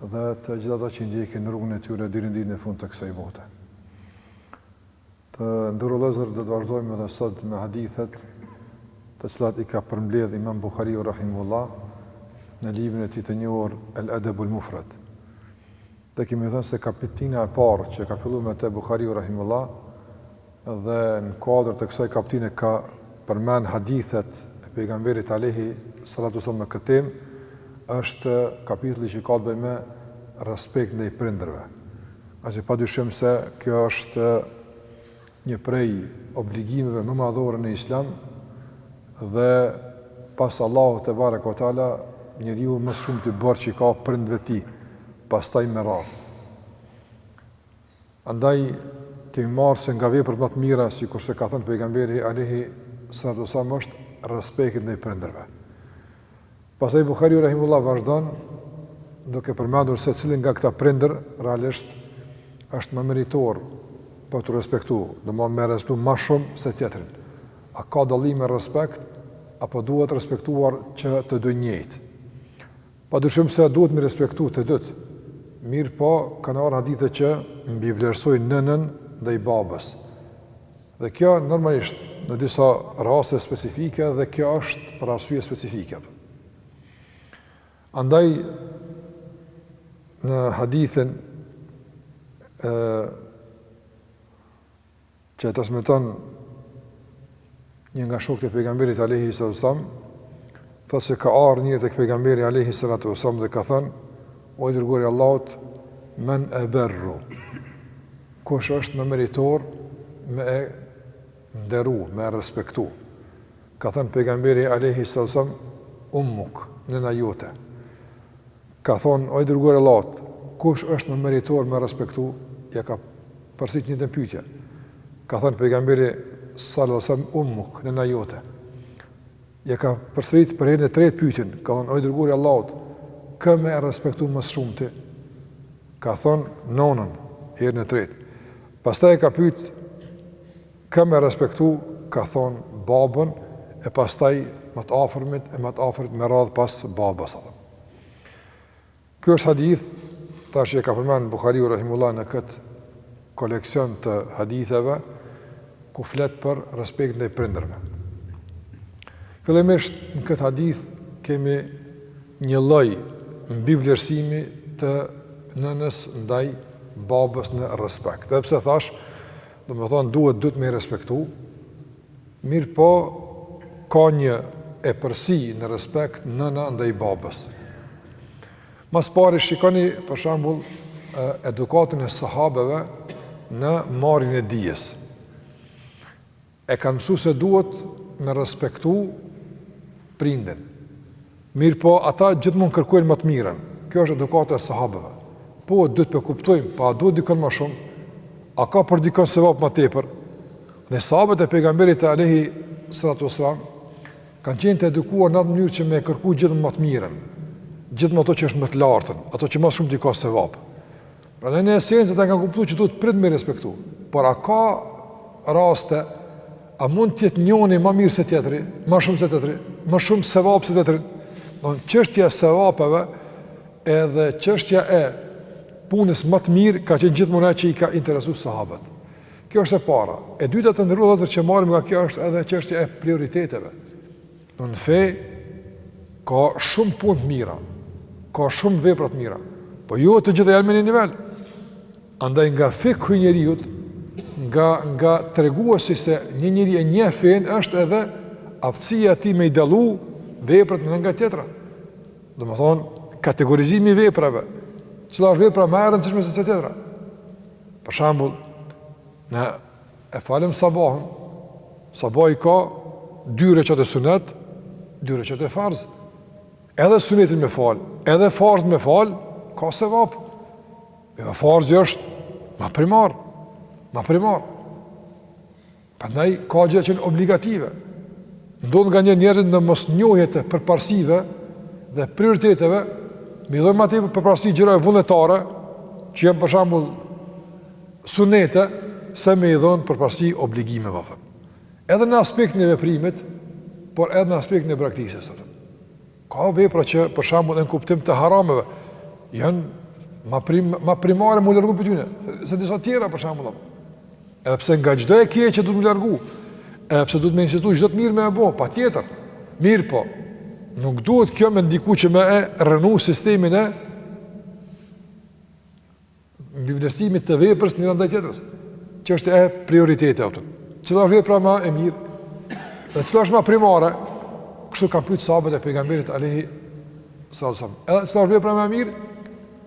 dhe të gjithë ata që i ndjekin rrugën e tyre deri në ditën e fundit të kësaj bote. Të nderuar vëllezër, do të vazhdojmë edhe sot me hadithet të cilat i ka përmbledh Imam Buhariu rahimullah në librin e tij të njohur El Edebul Mufrad. Dhe kemi thënë se kapitina e parë që ka fillu me te Buhariu rahimullah dhe në kuadër të kësaj kapitine ka përmend hadithet e pejgamberit alejhi salatu selam në këtë temë është kapitulli që ka të bëjë me respekt ndaj prindërve. Pasi pa dyshim se kjo është një prej obligimeve më madhore në islam dhe pas Allahu tebareke ue teala njeriu më shumti borxh i ka prindërve të tij pastaj me radhë. Andaj kemi marrë se nga veprat më të mira, sikurse ka thënë pejgamberi alaihi salatu wasallam është respekti ndaj prindërve. Pastaj Buhariu rahimullah vazhdon duke përmendur se cili nga këta prindër realisht është më meritor për t'u respektu, domethënë me respektu më shumë se tjetrin. A ka dallim me respekt apo duhet respektuar që të dy njëjtë? Padyshim se duhet me i respektu te dytë, mirëpo kanë ardhur hadithe që mbivlerësojnë nënën ndaj babës. Dhe kjo normalisht në disa raste specifike dhe kjo është për arsye specifike. Andaj në hadithin e që e transmeton një nga shokët e pejgamberit alayhi sallam, thotë se ka ardhur një tek pejgamberi alayhi salatu wasallam dhe ka thënë: "O i dërguari i Allahut, men eberru. Kush është më meritor me e nderu, me e respektu?" Ka thënë pejgamberi alayhi sallam: "Ummuk, nëna jote." Ka thonë, o i dërguar i Allahut, kush është më meritor me e respektu? Ia ka përsërit të njëjtën pyetje. Ka thonë, pejgamberi, alayhi sallam, ummuk, nëna jote. Ia ka përsërit për herën e tretë pyetjen, ka thonë, o i dërguar i Allahut, kë me e respektu më shumti? Ka thonë, nonën, herën e tretë. Pastaj e ka pyt, kë me e respektu? Ka thonë, babën, e pastaj më të afërmit, e më të afërmit me radhë pas babës. Ky është hadith, tash që e ka përmend Buhariu rahimullah në këtë koleksion të haditheve ku flet për respekt ndaj prindërve. Fillimisht në këtë hadith kemi një lloj mbivlerësimi të nënës ndaj babës në respekt. Edhe pse thash, domethonë duhet dytë me i respektu, Mirëpo, ka një epërsi në respekt nëna ndaj babës. Mas pari shikoni, për shembull, edukatën e sahabeve në marrjen e dijes. E kanë mësu se duhet me respektu prindin. Mirëpo ata gjithmonë kërkojnë ma të mirën. Kjo është edukata e sahabeve. Po, duhet të kuptojmë, a duhet dikon ma shumë? A ka për dikon sevap ma tepër? Dhe sahabët e pejgamberit alejhi salatu ve selam, kanë qenë të edukuar në atë mënyrë që me kërku gjithmonë ma të mirën, gjithmonë ato që është më të lartën, ato që ma shumë ka sevap. Prandaj në esencë ata e kanë kuptu që duhet prindët me i respektu. Por a ka raste a mund të jetë njoni ma mirë se tjetri, ma shumë se tjetri, ma shumë sevap se tjetri? Çështja e sevapeve edhe çështja e punës ma të mirë ka qenë gjithmonë ajo që i ka interesu sahabët. Kjo është e para. E dyta të nderuar vëllezër që marrim nga kjo është edhe çështja e prioriteteve. Në fe ka shumë punë të mira, ka shumë vepra të mira, po jo të gjitha janë me një nivel. Andaj nga fikhu i njeriut, nga nga treguesi se një njeri e njeh fenë është edhe aftësia e tij me i dallu veprat njëra nga tjetra. Domethënë kategorizimi i veprave, cila është vepra ma e rëndësishme se tjetra. Për shembull, në E falem sabahun. Sabahu i ka dy reqate sunet, dy reqate farz. Edhe sunetin me fal, edhe farz me fal, ka sevap. Ama farzi është ma primar, ma primar. Prandaj, ka gjëra që janë obligative. Ndodh nganjëherë njerëzit në mosnjohje e përparësive dhe prioriteteve, me i dhanë ata përparësi gjërave vullnetare, që janë për shembull Sunete se me i dhënë përparësi obligimeve. Edhe në aspektin e veprimit, por edhe në aspektin e braktisjes. Ka vepra që për shembull në kuptim të harameve janë ma prim, ma primare m'u largu prej tyne, se disa tjera për shembull. Edhe pse nga çdo e keqe duhet me u largu, edhe pse duhet me insistu çdo të mirë me e bo, patjetër. Mirëpo nuk duhet kjo me ndiku që me e rrënu sistemin e Mbivlerësimit të veprës njëra ndaj tjetrës. Çështje e prioriteteve, pra. Cila është vepra ma e mirë? Dhe cila është ma primare? Kështu kanë pyt sahabët e pejgamberit alejhi salatu ve selam. Edhe cila është vepra ma e mirë?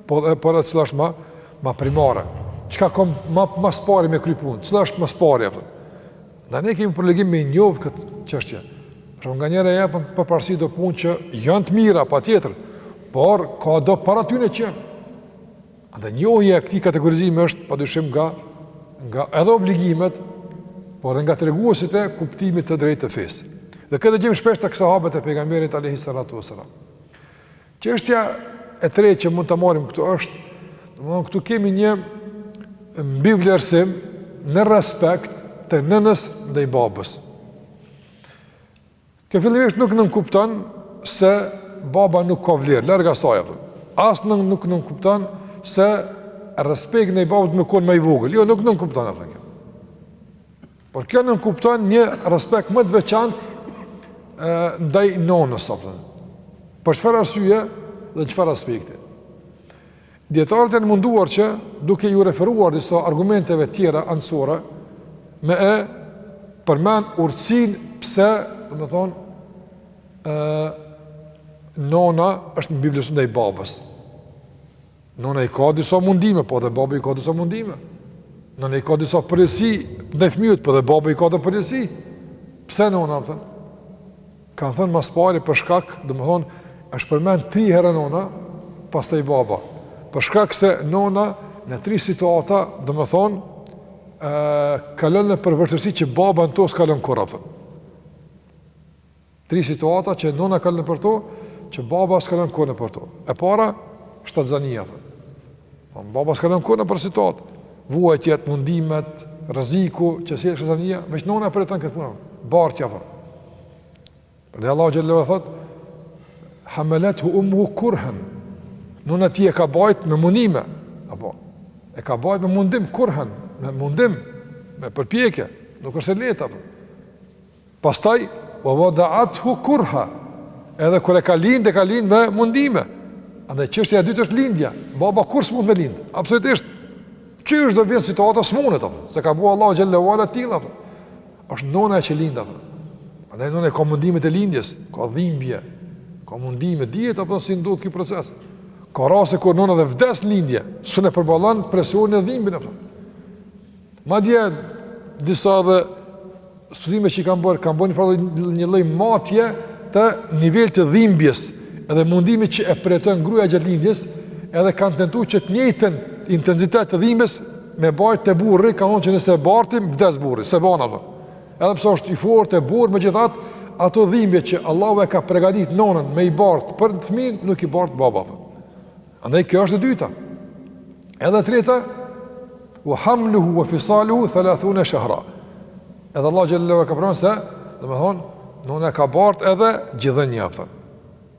Po, po edhe cila është ma, ma primare? Çka kom ma, ma s'pari me kry punë? Cila është ma s'pari? Dhe ne kemi për obligim me njoft këtë çështje. Pra nganjëherë i jepen përparësi do punë që janë të mira, patjetër, por ka do para tyne që janë. Andaj njohja e këtij kategorizimi është padyshim nga nga edhe obligimet, por edhe nga treguesit e kuptimit të drejtë të fesë. Dhe këtë e gjejmë shpesh tek sahabët e pejgamberit alejhi salatu ue selam. Çështja e tretë që mund ta marrim këtu është, domethënë këtu kemi një mbivlerësim në respekt të nënës ndaj babës. Kjo fillimisht nuk nënkupton se baba nuk ka vlerë, larg asaj apo. As nuk nuk nënkupton se respekti ndaj babës me kon ma i vogël. Jo, nuk nënkupton atë kjo. Por kjo nënkupton një respekt më të veçantë ë ndaj nonës apo. Për çfarë arsye dhe çfarë aspekti? Dijetarët janë munduar që duke ju referuar disa argumenteve tjera anësore me e përmend urtësinë pse, domethënë, ë nona është mbivlerësu ndaj babës. Nona i ka disa mundime, po edhe baba i ka disa mundime. Nona i ka disa përgjegjësi ndaj fëmijës, po edhe baba i ka disa përgjegjësi. Pse nona, apo? Kanë thënë ma s'pari për shkak, domethënë, është përmend tri herë nona, pastaj baba. Për shkak se nona në tri situata, domethënë, kalon nëpër vështirësi që baba në to s'kalon kurrë, apo. Tri situata që nona kalon nëpër to, që baba s'kalon kurrë nëpër to. E para, shtatzania, apo. Po, baba s'kalon kurrë nëpër situatë. Vuajtjet, mundimet, rreziku, që sjell shtatzania, veç nona e përjeton këtë punë, bartja, apo. Dhe Allahu xhelle thotë, hamelethu ummuhu kurhen, nona e tij e ka bajt me mundime, apo, e ka bajt me mundim, kurhen, me mundim, me përpjekje, nuk është e lehtë, apo. Pastaj, ue uadaathu kurha, edhe kur e ka lind, e ka lind me mundime, Andaj çështja e dytë është lindja. Baba kurrë s'mun me lind? Absolutisht. Qysh do vijnë situata s'mundet apo? S'e ka bo Allahu xhelle ue ala të tillë. Është nona që lind. Andaj nona i ka mundimet e lindjes, ka dhimbje, ka mundime dihet apo si ndodh ky proces. Ka raste kur nona dhe vdes në lindje, s'un e përballon presionin e dhimbjen apo. Madje disa dhe studime që kanë bërë, kanë bërë një farë një lloj matje të nivel të dhimbjes edhe mundimit që e përjeton gruaja gjatë lindjes, edhe kanë tentu që të njëjtën intensitet të dhimbjes Me bajt te burri, kanë thonë që nëse e bartim, vdes burri, s'e ban apo. Edhe pse është i fortë e burrë, megjithatë, ato dhimbje që Allahu e ka përgatit nonën me i bartë për fmijën, nuk i bartë baba. Andaj kjo është e dyta. Edhe e treta, ue hamluhu ue fisaluhu, thalathune shahra. Edhe Allahu xhelle e ka përmend se, domethënë, nona e ka bartë edhe gjidhënien apo.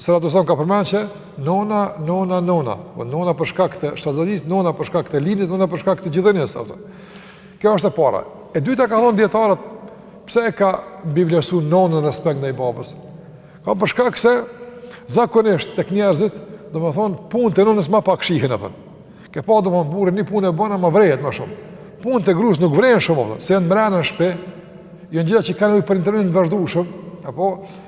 Salatu selam ka përmenë që nona, nona, nona, po nona për shkak të shtatzonisë, nona për shkak të lindjes, nona për shkak të gjidhënies. Kjo është e para. E dyta kanë thonë dijetarët, pse e ka mbivlersu nonën në respekt ndaj babës? Ka për shkak se zakonisht tek njerëzit, domethonë, punët e nonës ma pak shihen, apo. Ke pa domethonë, burri një punë e bën ama vrejhet ma shumë. Punët e grusë nuk vrejhen shumë, se janë mrena në shpe, janë gjëra që kanë nevojë për intervenim të vazhdueshëm, apo,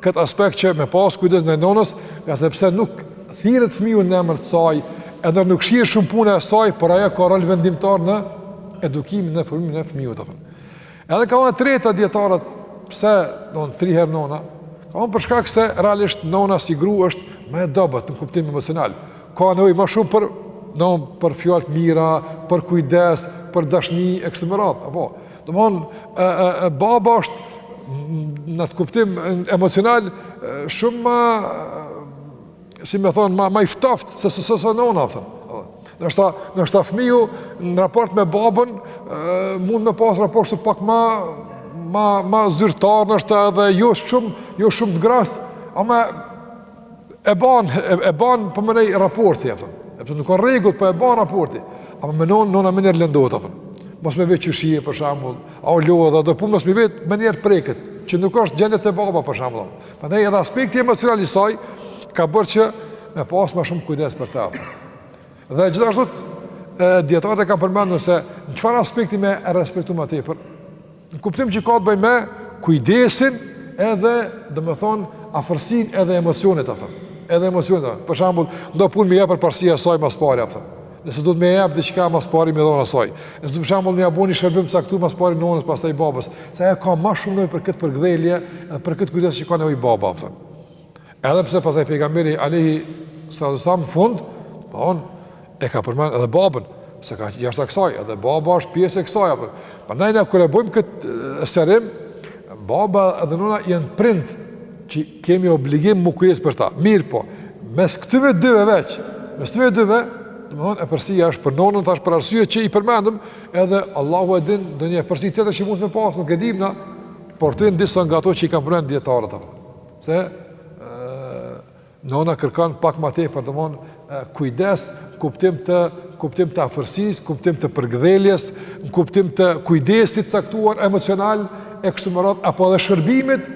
Këtë aspekt që me pas kujdes ndaj nonës, nga sepse nuk thirret fëmiu në emër të saj, edhe nuk shihet shumë puna e saj, por ajo ka rol vendimtar në edukimin dhe formimin e fëmiut, a kupton. Edhe kanë thonë e treta dijetarët pse domethonë tri herë nona, kanë thonë për shkak se realisht nona si gru është më e dobët në kuptim emocional. Ka nevojë më shumë për do për fjalë të mira, për kujdes, për dashni e kështu me radhë, apo Domethonë baba është në atë kuptim emocional shumë ma si me thonë ma ma i ftoftë se se se nona, a kupton. Do të thotë, ndoshta fëmiu në raport me babën mund me pas raport ashtu pak ma ma ma zyrtar, ndoshta edhe jo shumë jo shumë të ngrohtë, ama e ban e ban po më nei raporti apo e po nuk ka rregull po e ban raporti apo me nonën nona menjëherë lëndohet apo mos me vet qysh je për shembull a u lodhe apo do punë mos me vet menjëherë preket që nuk është gjendje te baba për shembull prandaj edhe aspekti emocional i saj ka bërë që me pas më shumë kujdes për ta dhe gjithashtu dijetarët e kanë përmendur se në çfarë aspekti me e respektu ma tepër Në kuptim që ka të bëjë me kujdesin edhe, domethonë, afërsinë edhe emocionet, a kupton. Edhe emocionet, a kupton. Për shembull, në do punë me i jep përparësi asaj ma s'pari, a kupton. Nëse duhet me jep diçka ma s'pari me i dhon asaj. Nëse do për shembull me ia bo një shërbim të caktum ma s'pari nonës pastaj babës. Se ajo ka ma shumë nevojë për këtë përkëdhelje edhe për këtë kujdes që ka nevojë baba, a kupton. Edhe pse pastaj pejgamberi alejhi salatu selam n'fund, a kupton, e ka përmen edhe babën, s'e ka jashtë kësaj, edhe baba është pjesë e kësaj, a kupton. Prandaj na, kur e bojmë këtë sqarim, baba edhe nëna janë prind, që kemi obligim me u kujdes për ta. Mirëpo, mes këtyve dyve veç, mes këtyve dyve, domethonë, epërsia është për nënën, thash për arsye që i përmendëm, edhe Allahu e din, ndonjë epërsi tjetër që mundet me pasë, nuk e dimë na, por këto janë disa nga to që i kanë përmendë dijetarët, a kupton. Se nona kërkon pak më tepër, domthon kujdes, n'kuptim të, n'kuptim të afërsisë, n'kuptim të përkëdheljes, në kuptim të kujdesit të caktuar emocional e kështu me radhë apo edhe shërbimit,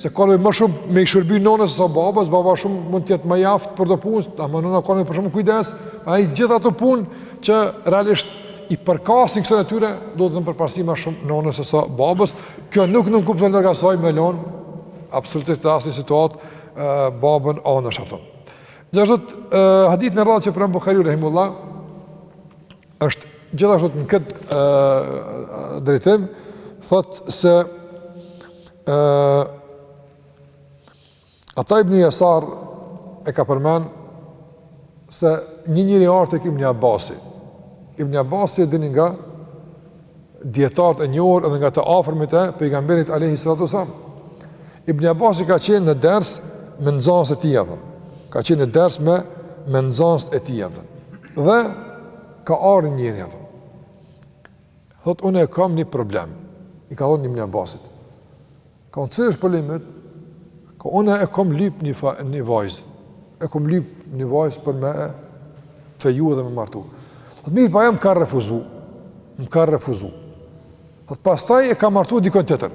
se ka nevojë ma shumë me i shërby nonës sesa babës, baba shumë mund të jetë më i aftë për do punë, ama nona ka më shumë kujdes, ai gjithë ato punë që realisht i përkasin kësaj natyre, duhet dhënë përparësi ma shumë nonës sesa babës. Kjo nuk nënkupton, larg asaj, me lon absolutisht në asnjë situatë babën anash, apo. Gjithashtu uh, hadithi në radhë që përmen Buhariu rahimullah është gjithashtu në kët uh, drejtim thotë se uh, Ata ibn Jasar e ka përmen se një njeri ardh tek ibn Abasi. Ibn Abasi e dini nga dijetarët e njohur edhe nga të afërmit e pejgamberit alejhi salatu ue selam. Ibn Abasi ka qenë në ders me nxansit e tija. Dhe. Ka qenë në ders me, me nxansit e tija. Dhe. dhe ka ardh njeri. Dhe. Thot, une e kam një problem. I ka thonë Ibn Abasit. Ka thonë cili është problemi yt, tha unë e kam lyp një, fa, një vajzë, e kam lyp një vajzë për me e feju dhe me martu. Thot, mirëpo ajo më ka refuzu, më ka refuzu. Thot, pastaj e ka martu dikon tjetër.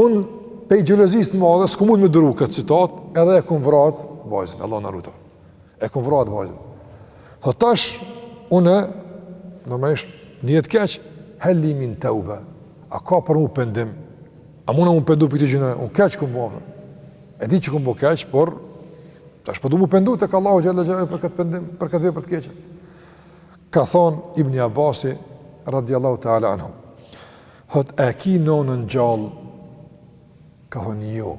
Unë, pej xhelozisë së madhe, s'kum mund me duru këtë situatë, edhe e kom vra atë vajzën, Allahu na ruajtë. E kom vra atë vajzën. Tha tash, une, normalisht, ndjehet keq, hel li min teube, a ka për mu pëndim, a muna mu pëndu për këtë gjynah, unë keq kom bo, e di që kom bo keq, por, tash po du mu pëndu tek Allahu xhel-le xhelaluhu për këtë pëndim, për këtë vepër të keqë. Ka thonë Ibni Abasi, radiallahu ta'ala anhu, thot, e ki nonën gjallë, ka thonë jo,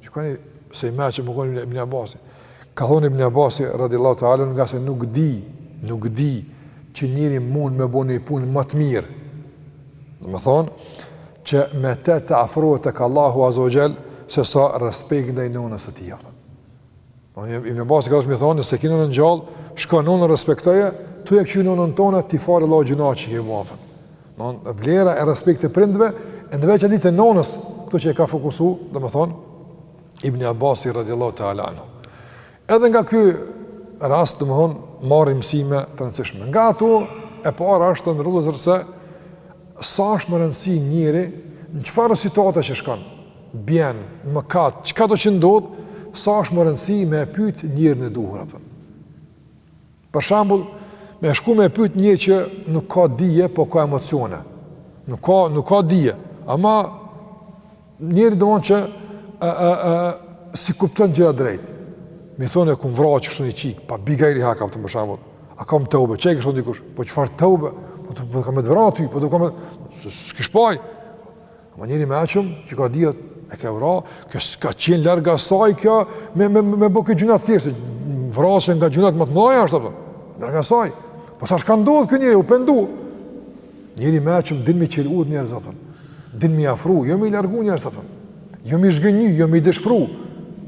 Shikoni se i meqë më konë Ibn Abasi. Ka thonë Ibn Abasi, radiallahu ta'ala, ngase nuk di, nuk di që njeri mund me bo një punë më të mirë. Domethonë, që me te të afrohet tek Allahu azze ue xhel, se sa respekti ndaj nonës së tij. Ibni Abasi ka dasht me thonë, nëse e ki nonën gjallë, shko nonën respektoje, tu e kqyr nonën tonde, t'i fal Allahu gjynahet që i ke Domethonë vlera e respektit të prindve, e në veçanti e nonës, këtu që e ka fokusu, domethonë, Ibni Abasi radiallahu ta'ala anhu. Edhe nga ky rast, domethonë, marrim mësime të rëndësishme. Nga ato, e para është të nderuar vëllezër se, sa është me rëndësi njeri, në çfarë situate që shkon, bjen në mëkat, çkado që ndodhë, sa është me rëndësi me e pyt njerin e duhur, apo. Për shembull, me shku me pyet një që nuk ka dije, po ka emocione. Nuk ka, nuk ka dije, ama njeri domethon që a, a, a, si kupton gjëra drejt. Me i thonë e kum vra qështu një çikë, pa bigajri hak për shembull. A kam teube, që e kështu dikush? Po çfarë teube? Po unë kam me të vra ty, po të kam e... S'e kish paj. Ama njeri i meçëm, që ka dije, e ke vra, kjo s'ka qenë larg asaj kjo, me, me, me, me bo këtë gjunah thjesht, vrasja nga gjunahet më të mëdhaja, është, a kupton, larg asaj. Po tash ka ndodh, ky njeri, u pendu. Njeri i meçëm, din m'i çel udhë njerëzve, a kupton. Din m'i afru, jo m'i largu njerëzit, a kupton. Jo m'i zhgënjy, jo m'i dëshpru.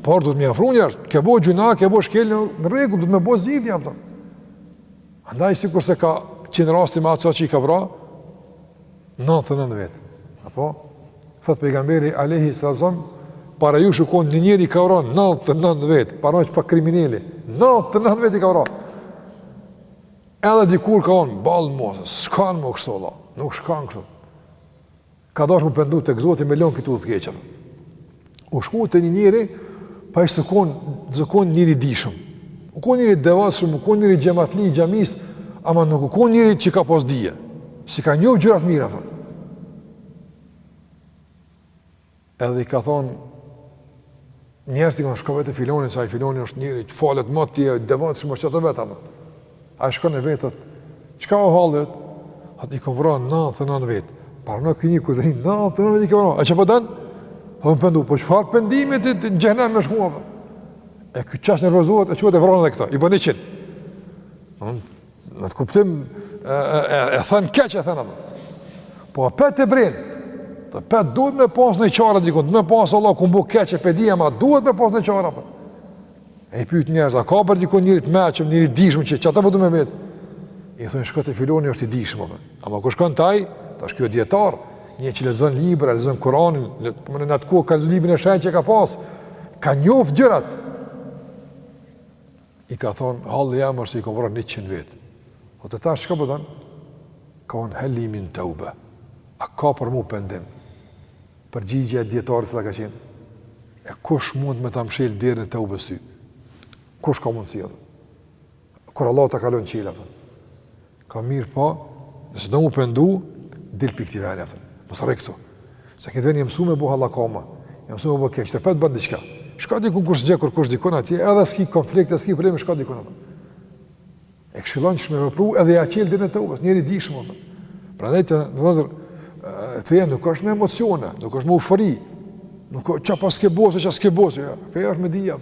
Por duhet m'i afru njerëzit, ke bo gjunah, ke bo, shkel një rregull, duhet me bo zgjidhje, a kupton. Andaj, sikurse ka qenë rasti me atë sa që i ka vra, 99 vetë. Apo thotë pejgamberi alejhi selam para jush u kon një njeri i ka vra 99 vetë, para çfarë krimineli. 99 vetë i ka vra. Edhe dikur ka thon boll mo, s'shkon më kështu valla, nuk shkon kështu. Ka dasht m'u pendu tek Zoti me lon këtë udhë të keqe. u shku te një njeri, po ai s'u kon, s'u kon njeri i dijshëm. U kon njeri i devotshëm, u kon njeri xhematli i xhamisë, ama nuk u kon njeri që ka pas dije. S'i ka njoft gjërat mirë, a kupton. Edhe i ka thonë, njerëzit i thonë shko vete filanin, se ai filani është njeri, që falet më të tje, i devotshëm është, qata vete, ama. A i shkon e vetët, qka o halë vetë? A të një këmë vranë, në anë, thënë anë vetë. Parë në këni, ku dhe një, në anë, thënë anë vetë, një këmë vranë. A që po dënë? A të më pëndu, po që farë pëndimit të në gjëhnem me shkua, për? E këtë qasë nërvazohet, e që e vranë dhe këta, i bë një qënë. Në të kuptim, e, e, e, e thënë keqë, e thënë amë. Po, a petë e brenë, Të pet duhet me pas në qarë dikon, të me pas Allah ku mbu keqe, pe dhja ma duhet me pas në qarë, për. E i pyet njerëzit, a ka për dikun njeri të meçëm, njeri të dijshëm që qata po du me vet? I thonë, shko te filani, është i dijshëm, a kupton. Ama kur shkon te ai, tash ky dijetar, një që lexon libra, lexon Kuranin, le, po më në atë kohë ka lexu librin e shenjtë që ka pas, ka njoft gjërat. I ka thonë, halli jem është i kom vra njëqind vetë. O tash, çka po thon? Ka unë helimin teube. A ka për mu pendim? Përgjigja e dijetarit cila ka qenë? E kush mund me ta mshel derën e teubes ty? Kush ka mundësi atë? Kur Allahu ta ka lon çel, a kupton. ka mirëpo, nëse do m'u pendu, dil prej këtij veni, a kupton. mos rri këtu. Se në këtë ven je mësu me bo hallakama, je mësu me bo keq, apet bon diçka. Shko dikun ku s'të njeh kurrkush dikun atje, edhe s'ki konflikt, s'ki probleme, shko dikun atje. E këshillon qysh me vepru edhe ia çel derën e teubes, njeri i dijshëm. Prandaj, vëllezër, feja nuk është me emocione, nuk është me eufori, nuk është që pas ke bose, që s'ke bose, jo. feja është me dije,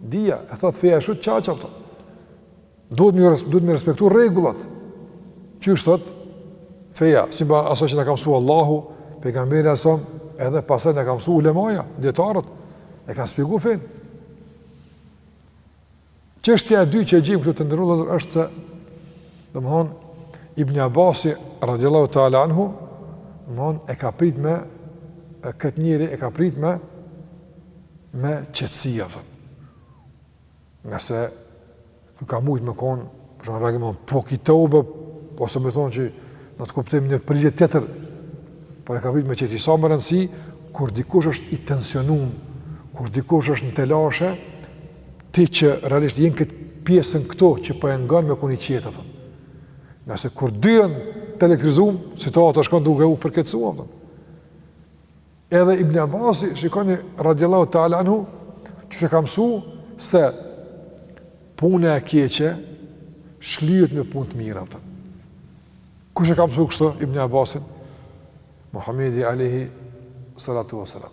dija, e thotë feja është që që që duhet me, duhet me respektu rregullat, qysh thotë, feja, sipas asaj që na ka msu Allahu, pejgamberi alejhi selam, edhe pastaj na ka msu ulemaja, dijetarët, e kanë shpjegu fenë, Çështja e dytë që gjejmë këtu të nderuar vëllezër është se domthon Ibn Abbas radhiyallahu ta'ala anhu domthon e ka prit me këtë njeri e ka prit me me qetësi a po. Ngase nuk ka mujtë me kon për shembull reagimi po kitobe ose me thon që mos të kuptojmë një prej teje tjetër. Por e ka prit me qetësi sa me rëndësi kur dikush është i tensionum, kur dikush është në telashe, Ti që realisht je n'këtë pjesën këtu që po e ngon me kon i qetë apo. Ngase kur dy janë të elektrizum, situata shkon duke u përkeqësuar apo. Edhe Ibn Abbasi, shikoni radiallahu ta'ala anhu, kush e ka msu, se puna e keqe shlyhet me punë të mira, apo. Kush e ka msu kështu, Ibn Abbasin? Muhammedi alejhi salatu wa salam.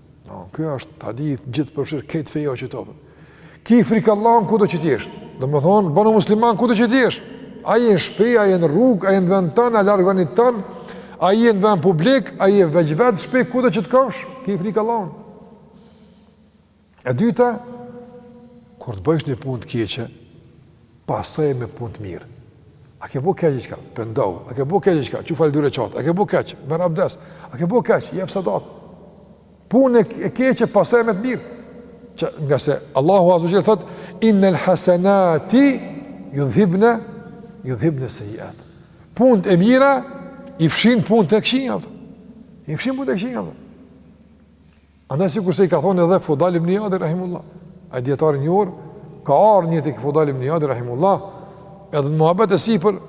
No, kjo është hadith gjithëpërfshirës krejt feja që thotë. Ki frikë Allahun kudo që t'jesh. Domethonë, bonu musliman kudo që t'jesh. A je në shpi, a je në rrugë, a je në vend tënd, a larg vendit tënd, a je në vend publik, a je veç vetë n'shpi, kudo që t'kofsh. Ki frikë Allahun. E dyta, kur të bëjsh një punë të keqe, pasoje me punë të mirë. A ke bo keq diçka? Pendohu. A ke bo keq diçka? Çu fal dy reqate. A ke bo keq? Merr abdes. A ke bo keq? Jep sadakë. Punën e keqe pasoje me të mirë. Ngase Allahu azza wa jall thot inel hasanati yudhibna yudhibna sayyiat. Punët e mira i fshin punët e këqija. I fshin punët e këqija. Andaj sikurse i ka thonë edhe Fudayl ibn Iyad rahimahullah, ai dietar i njohur ka ardhur një tek Fudayl ibn Iyad rahimahullah, edhe në muhabet e sipër,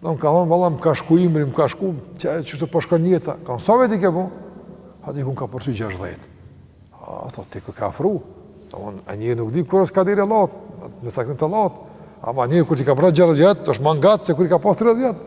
i ka thonë valla më ka shku ymri, më ka shku, çka është po shkon jeta, ka thonë sa vjet ke po? Ha dikun ka pothuj 60. Ha thot ty t'u ka afru? Domethonë njeri nuk di kur është kaderi i Allahut, me saktim të Allahut. Ama njeri kur t'i ka bërë 60, është më ngat se kur i ka pas 30.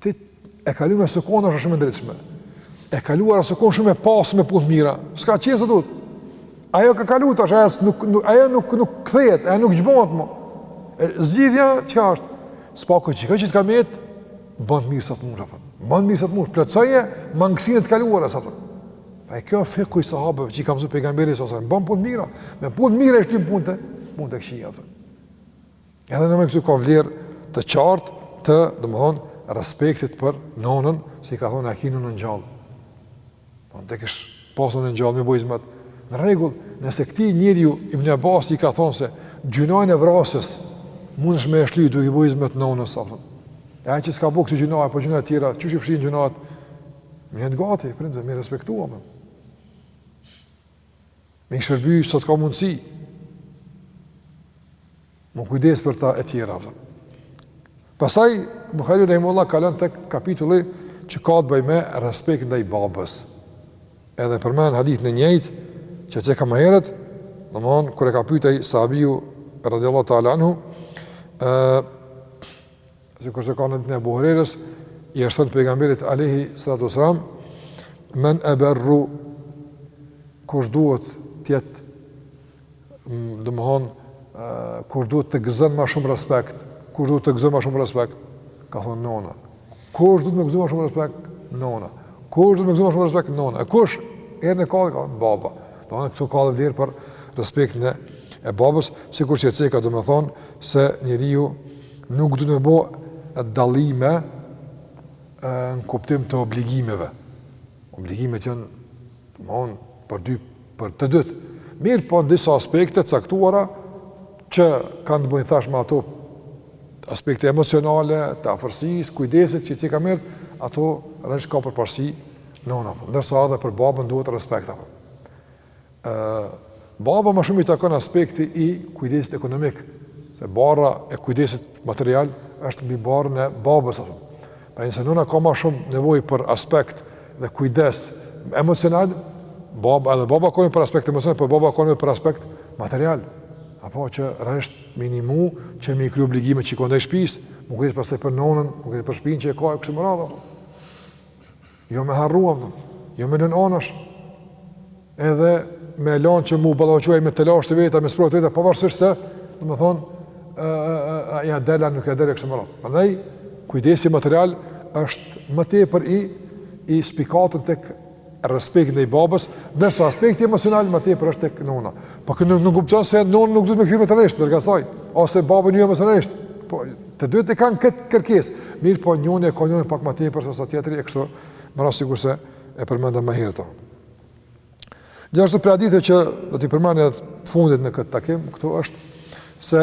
Ti e kalumja s'u kon aq shumë e ndritshme. E kaluara s'u kon shumë e pasur me punë t'mira. S'ka çfarë të thotë. Ajo ka kaluar tash, ajo nuk nuk ajo nuk nuk kthehet, ajo nuk zhbohet më. Zgjidhja çka është? S'paku që ka që të ka metë, bon mirë sa të mundesh, apo. Bon mirë sa të mundesh, plotsoje mangësinë e të kaluarës apo. Pa e kjo është fikhu i sahabëve që i ka msu pejgamberi së asërë, bon punë t'mira, me punë t'mira i shlym punët e, punët e këqija, apo. Edhe në mënyrë ka vlerë të qartë të, domethonë, respektit për nonën, se i ka thonë a e ki nonën gjallë. Po të kishe pasur nonën gjallë me i bo hyzmet. Në rregull, nëse këti njeriu Ibn Abbas i ka thonë se gjynahin e vrasjes, mundesh me shly duke i bo hyzmet nonës apo. E ai që s'ka bo këtë gjynah po gjynahe të tjera, çu i fshin gjynat. Me ndëgju, prindët, me respektu. Me i shërby sot ka mundësi. mu kujdes për ta e tjera. Po. Pastaj, Buhariu rahimehullah kalon te kapitulli që ka të bëj me respekt ndaj babës. Edhe përmend hadithin e njëjtë, që e ceka ma herët, domethon, kur e ka pyt ai sahabiju, radiallahu ta'ala anhu, Sikur se ka në hadithin e Ebu Hurejrës, i është thënë pejgamberit alejhi salatu ue selam, men eberru, kush duhet të jetë, domethonë, kush duhet të gëzon ma shumë respekt, kush duhet të gëzon ma shumë respekt, ka thonë nona, kush duhet me gëzu ma shumë respekt, nona, kush duhet me gëzu ma shumë respekt, nona, e kush, e në kale, ka thonë baba, domethonë, këtu ka dhe vlerë për respektin e babës, sikur që e ceka, domethonë, se njeriu, Nuk duhet me bo dallime në kuptim të obligimeve. Obligimet janë, domethonë, për dy, për të dytë. Mirëpo në disa aspekte t'caktuara që kanë të bëjnë thash me ato aspekte emocionale, të afërsisë, kujdesit që i ceka ma herët, ato rrafshe ka përparësi nona. Ndërsa edhe për babën duhet respekt. Apo. Baba ma shumë i takon aspekti i kujdesit ekonomik, se barra e kujdesit material është mbi barrën e babës apo. Pra nëse nona ka ma shumë nevojë për aspekt dhe kujdes emocional, baba edhe baba ka për aspekt emocional, por baba ka për aspekt material. Apo që rresht minimumi që me i kry obligimet që i ka ndaj shpisë, mu kujdes pastaj për nonën, mu kujdes për shpinë që e ka e kështu me radhë. Jo me harru, dhe, jo me lanë anash, edhe me lanë që mu ballafaqu ai me telashet e veta, me sprovat e veta, pavarësisht se, domethonë, ja dela, nuk ja dela, kështu me radhë. Prandaj, kujdesi material është më tepër i, i spikatun te respekti ndaj babës, ndërsa aspekti emocional më tepër është tek nona. Po kjo nuk, nënkupton se nonën nuk duhet me kqyr materialisht, në anën e saj, ose babën jo emocionalisht. Po, Të dytë e kanë këtë kërkesë, mirëpo njoni e ka njonin pak ma tepër se sa tjetri e kështu me radhë sikurse e përmenda ma herët. Gjithashtu prej haditheve që do t'i përmendi edhe të fundit në këtë takim, këtu është se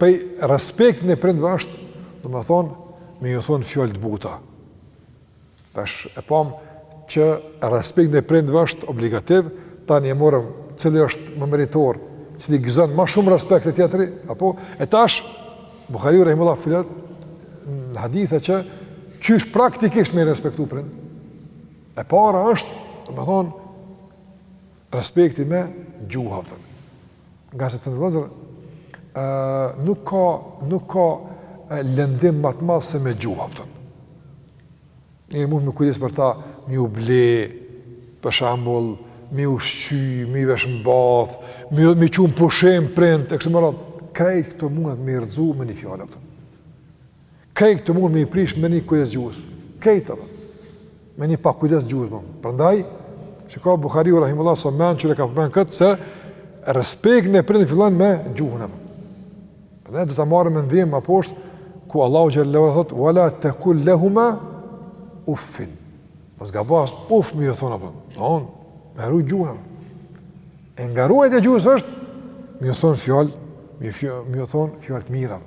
pej respektit ndaj prindve është, domethonë, me ju thonë fjalë të buta. Tash e pamë që respekti ndaj prindëve është obligativ, tani e morëm cili është më meritor, cili gëzon ma shumë respekt se tjetri, apo e tash Buhariu rahimehullah flet në hadithe që qysh praktikisht me i respektu prindt. E para është, domethonë, respekti me gjuhën. Ngase vëllezër, nuk ka, nuk ka lëndim ma të madh se me gjuhë, kupton. Njeri mund me u kujdes për ta, me ju ble, për shembull, me i ushqy, me i veshmbath, me i, me i çu n'pushim prindt, e kështu me radhë. Krejt këto mundet me i rrëzu me një fjalë, kupton. Krejt këto mundet me i prish me një kujdes gjuhës. Krejt apo me një pakujdesi gjuhës më. Prandaj se ka Buhariu rahimehullah sa mend që ka përmend këtë se respekt në prind fillon me gjuhën. Ne do ta marrim në vijim ma poshtë ku Allahu xhallahu thot wala takul lahumā uffin. Mos gabo as uff me ju thonë, kupton. Don me ru gjuhën. E nga ruajtja e gjuhës është, me ju thonë fjalë, me ju thonë fjalë të mira.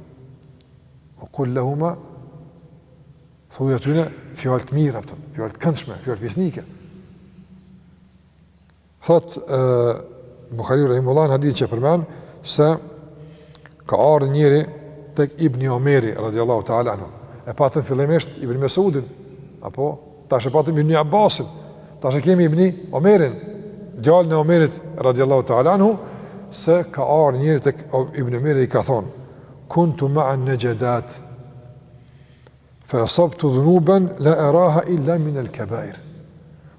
Wa kul lahuma thuaj atyne fjalë të mira, kupton, fjalë të këndshme, fjalë fisnike. Thotë Buhariu rahimehullah në hadithin që përmend se ka ardh njëri tek Ibn Omeri radhiyallahu ta'ala anhu. E patëm fillimisht Ibn Mesudin apo Tash e patëm Ibn Abbasin, tash e kemi Ibn Omerin, djalin e Omerit, radiallahu ta'ala anhu, se ka ardh njëri te Ibn Omeri i ka thonë, kuntu ma'an nexhedat, fe esabtu dhunuben, la eraha il-la minel kebair.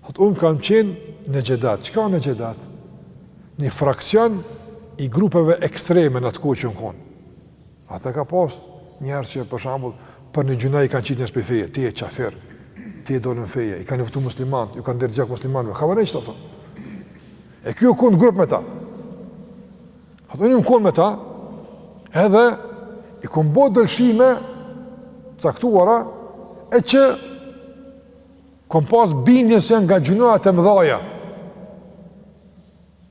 Thotë unë kam qenë nexhedat, çka nexhedat? Një fraksion i grupeve ekstreme n'at kohë që u konë. Ata ka pas njerëz që për shembull për një gjynah i kanë qitë njerëz pej feje, ti je kafir. Ti je dal pej feje, i kanë luftu muslimanët, ju kanë derdh gjak muslimanëve. Havarixhët ato. E ky u konë grup me ta. Thotë unë jam konë me ta. Edhe i kom bo do lëshime të caktuara e që kom pas bindjen se janë nga gjynahet e mëdhaja.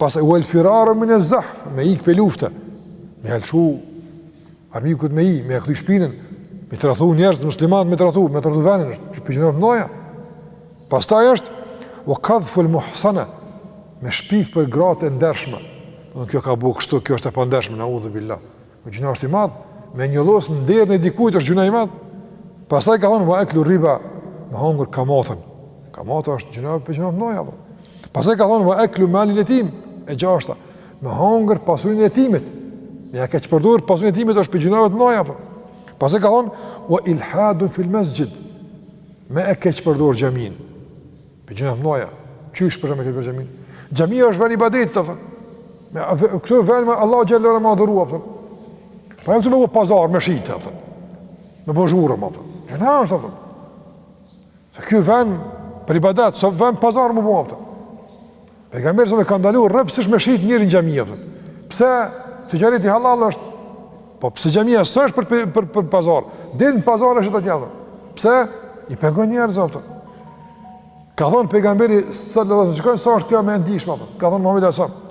Pastaj wal firaru min ez-zahf, me ikë pej luftë, me ia lëshu armikut me i, me ia kthy shpinën, me tradhtu njerëz, muslimanët me tradhtu, me tradhtu venin, është që përgjënërë të noja. Pas taj është, wa kadhful muhsana, me shpif për gratë e ndershme, dhe kjo ka bo kështu, kjo është e pandershme, neudhu billah. Po gjynah është i madh, me njollos nderin e dikujt është gjynah i madh. Pastaj ka thonë wa'aklu riba, me hongër kamatën. Kamata është gjynah pej gjynaheve të mëdha. Po. Pastaj ka thonë wa'aklu malil yatim, e gjashta, me hongër pasurinë e jetimit. Me ja keqpërdor pasurinë e jetimit është pej gjynaheve të mëdha. Po. Pastaj ka thonë wa ilhadun fil masjid. Me e keqpërdor xhaminë. Pej gjynaheve të mëdhaja. Qysh me keqpërdor xhaminë? Xhamia është vend ibadeti, kupton? Me këtu vend me Allahun xhallahu ala me adhuru, kupton? Po aty me bo pazar me shit, kupton? Me bo zhurmë, kupton? Gjynah është, kupton? Se ky vend për ibadet, s'o vend pazar me bo, kupton? Pejgamberi alejhi selam ka ndalu rreptësisht me shit njeri në xhami, kupton. Pse tixhareti hallall është? Po pse xhamia s'është për për për, për pazar? Del në pazar e shit atje. Pse i pengon njerëzit, kupton? Ka thon pejgamberi sallallahu alaihi wasallam, "Shikoni sa është kjo më e ndishme." Ka thon Muhamedi sallallahu alaihi wasallam.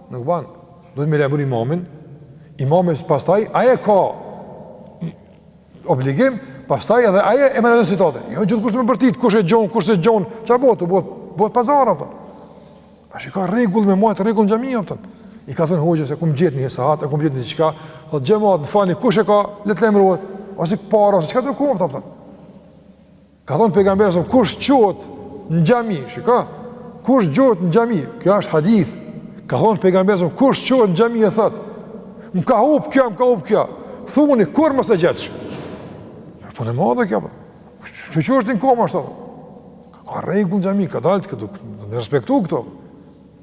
Nuk ban, duhet me reagur imamin, imamin së pastaj, aje ka obligim, pastaj edhe aje e menajon situatën. Jo gjithë kushtë me bërtit, kush e gjonë, kush e gjonë, që a botë, botë, botë pazara, për. A që ka regull me majtë, regull në gjemi, për. I ka thënë hoqës, e kumë gjithë një sahat, e kumë gjithë një qka, dhe të gjemat, në fani, kush e ka, le të lemruat, ose parë, ose qka të kumë, për. Ka thonë pejgamberi se kush çohet në xhami, shiko. Kush çohet në xhami? Kjo është hadith. Ka thonë pejgamberi se kush çohet në xhami e thot. Më ka hup kjo, më ka hup kjo. Thuni kurrë mos e gjetsh. Punë e madhe kjo. Po. Ço çohet në komë ashtu. Ka rregull në xhami, kadalë këtu. Me respektu këto.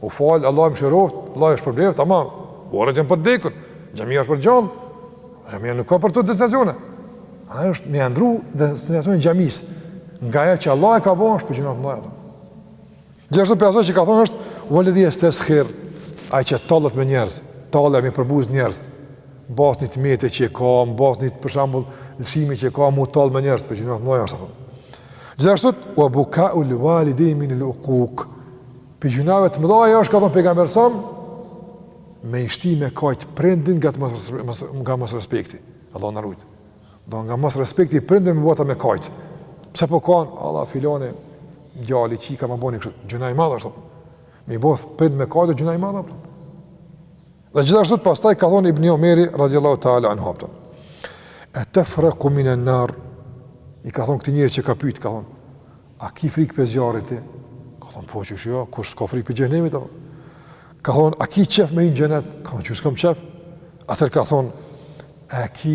U fal, Allah e mëshiroftë, Allah e shpërbleftë, ama vorret janë për të dekun, xhamia është për të gjallë, xhamia nuk ka për të destinacione. A është me ia ndrru destinacionin xhamisë, nga ajo që Allahu e ka bo, është prej gjynahve të mëdhaja. Gjithashtu pas asaj që ka thonë është, ue-ledhi jestes'hir, ai që tallet me njerëz, tallet me përbuz njerëz, pas një të mete që ka, pas një për shembull lëshimi që ka, m'u tall me njerëz, prej gjynahve të mëdhaja, është të thonë. Gjithashtu, ue bukaul validejni minel Prej gjynahve të mëdhaja është ka thënë pejgamberi alejhi selam me i shti me kajt prindin nga mos nga mosrespekti. Allah na rujt. Do nga mosrespekti prindin me i bo ata me kajt. Pse po kan? Vallahi filani djali qi kam ma boni kështu. Gjynah i madh është. Me i bo prindët me kajt gjynah i madh. Dhe gjithashtu pastaj ka thonë Ibn Omeri radhiyallahu ta'ala anhu. E tefreku minen-nar, i ka thonë këtij njeri që ka pyt, ka thonë, a ki frikë prej zjarrit ti? Ka thonë, po qysh jo, kush s'ka frikë prej xhehenemit, ka thonë, a ki qef me hi në xhenet? Ka thonë, qysh s'kam qef? Atëherë ka thonë, a ki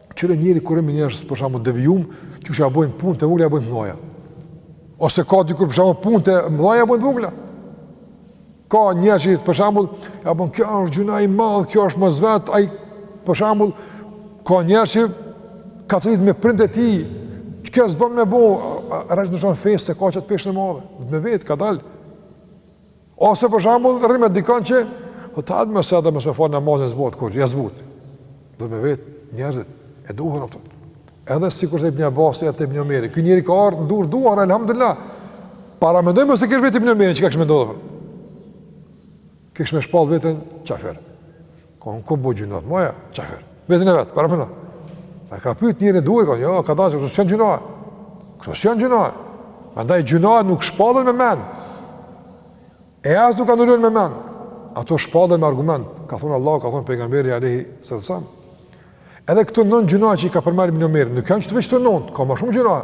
Qyre njeri kur rri me njerëz, për shembull, të devijum, qysh ia bojnë punët e vogla, ia bojnë të mëdhaja. Ose ka dikur për shembull punët e mëdhaja bojnë të vogla. Ka njerëz që për shembull, ia bojnë, kjo është gjynah i madh, kjo është mos vet, ai për shembull, ka njerëz që ka të rritë me prindët e tij, që kjo s'bon me bo, rrështë në shumë fesë, s'e ka qat peshën e madhe, me vet, kadalë. Ose për shembull rri me dikon që po të thotë ose edhe mos me fal namazin s'bohet kurgja, s'bohet. Do me vet njerëzit e duhur, kupton. Edhe sikur te Ibn Abbas a te Ibn Omeri, ky njeri ka ardh n'dorë t'duhur alhamdulillah. Paramendo mos e kish vet Ibn Omerin çka kish me ndodh. Kish me shpall veten qafir. Kam bo gjynahe t'mdhaja, qefer, veten e vetë, parapëna. A ka pyt njëri në duar, ka, jo, ka dalë, këto s'janë gjynahe, këto s'janë gjynahe. Andaj gjynahet nuk shpallen me men, e as nuk anulohen me men, ato shpallen me argument, ka thonë Allahu, ka thonë pejgamberi alejhi selam. Edhe këto nëndë gjynahe që i ka përmend Ibn Omeri nuk janë që të veç këto nëndë, ka ma shumë gjynahe.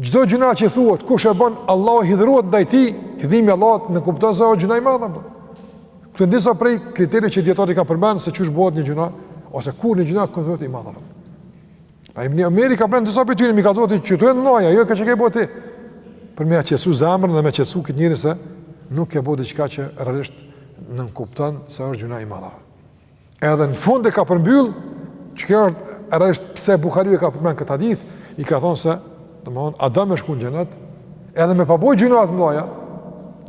Çdo gjynah që thuhet, kush e bën, Allahu hidhërohet ndaj tij, hidhërimi i Allahut nënkupton se është gjynah i madh apo. Këto janë disa prej kriterive që dijetarët i kanë përmend se qysh bëhet një gjynah ose kur një gjynah konsiderohet i madh. Pa Ibn Omeri i ka bën disa pyetje i ka thënë që të ndoja, jo çka ke bo ti. Për me ia qetsu zemrën dhe me e qetsu këtë njeri se nuk ke bo diçka që realisht nënkupton se është gjynah i madh. Edhe në fund e ka përmbyll, që kjo është realisht pse Buhariu e ka përmend këtë hadith, i ka thonë se, domthon a don me shku n'xhenet, edhe me pas bo gjynahe t'mdhaja,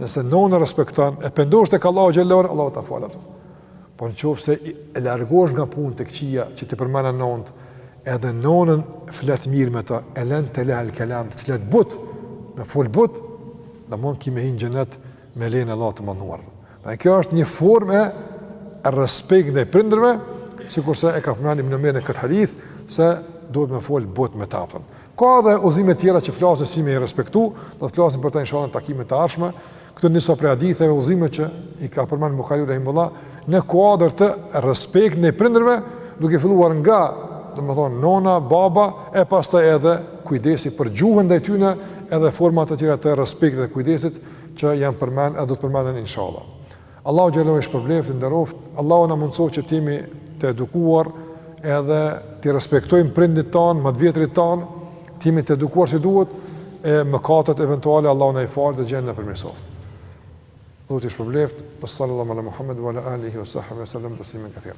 nëse nonën e respekton e pendohesh tek Allahu xhallahu Allahu ta fal atë. Por në qoftë se largohesh nga punë të këqija që t'i përmenda nëndë, edhe nënën flet mirë me ta, elente lehal-kelam, të flet but, me fol but, domethon ki me hi n'xhenet me lejen e Allahut të madhëruar. Dhe kjo është një formë e respektit ndaj prindërve, sikurse e ka përmendur Ibn Omer në këtë hadith se duhet me fol but me ta apo. Ka edhe udhëzime të tjera që flasin si me i respektu, do të flasim për ta inshallah në takimet e ardhshme. Këto janë disa prej haditheve, udhëzime që i ka përmendur Buhariu rahimehullah në kuadër të respektit ndaj prindërve, duke filluar nga, domethënë nona, baba e pastaj edhe kujdesi për gjuhën ndaj tyre, edhe forma të tjera të respektit dhe kujdesit që janë përmend edhe do të përmenden inshallah. Allahu xhallahu ju shpërbleft, ju nderoft, Allahu na mundësoft që të jemi të edukuar edhe t'i respektojmë prindit tanë, më të vjetrit tanë, të jemi të edukuar si duhet e mëkatet eventuale Allahu na i falt dhe gjendjen na e përmirësoft. Allahu të shpërbleft, sallallahu ala Muhammed wa ala alihi wa sahbihi wa sallam tasliman kathira.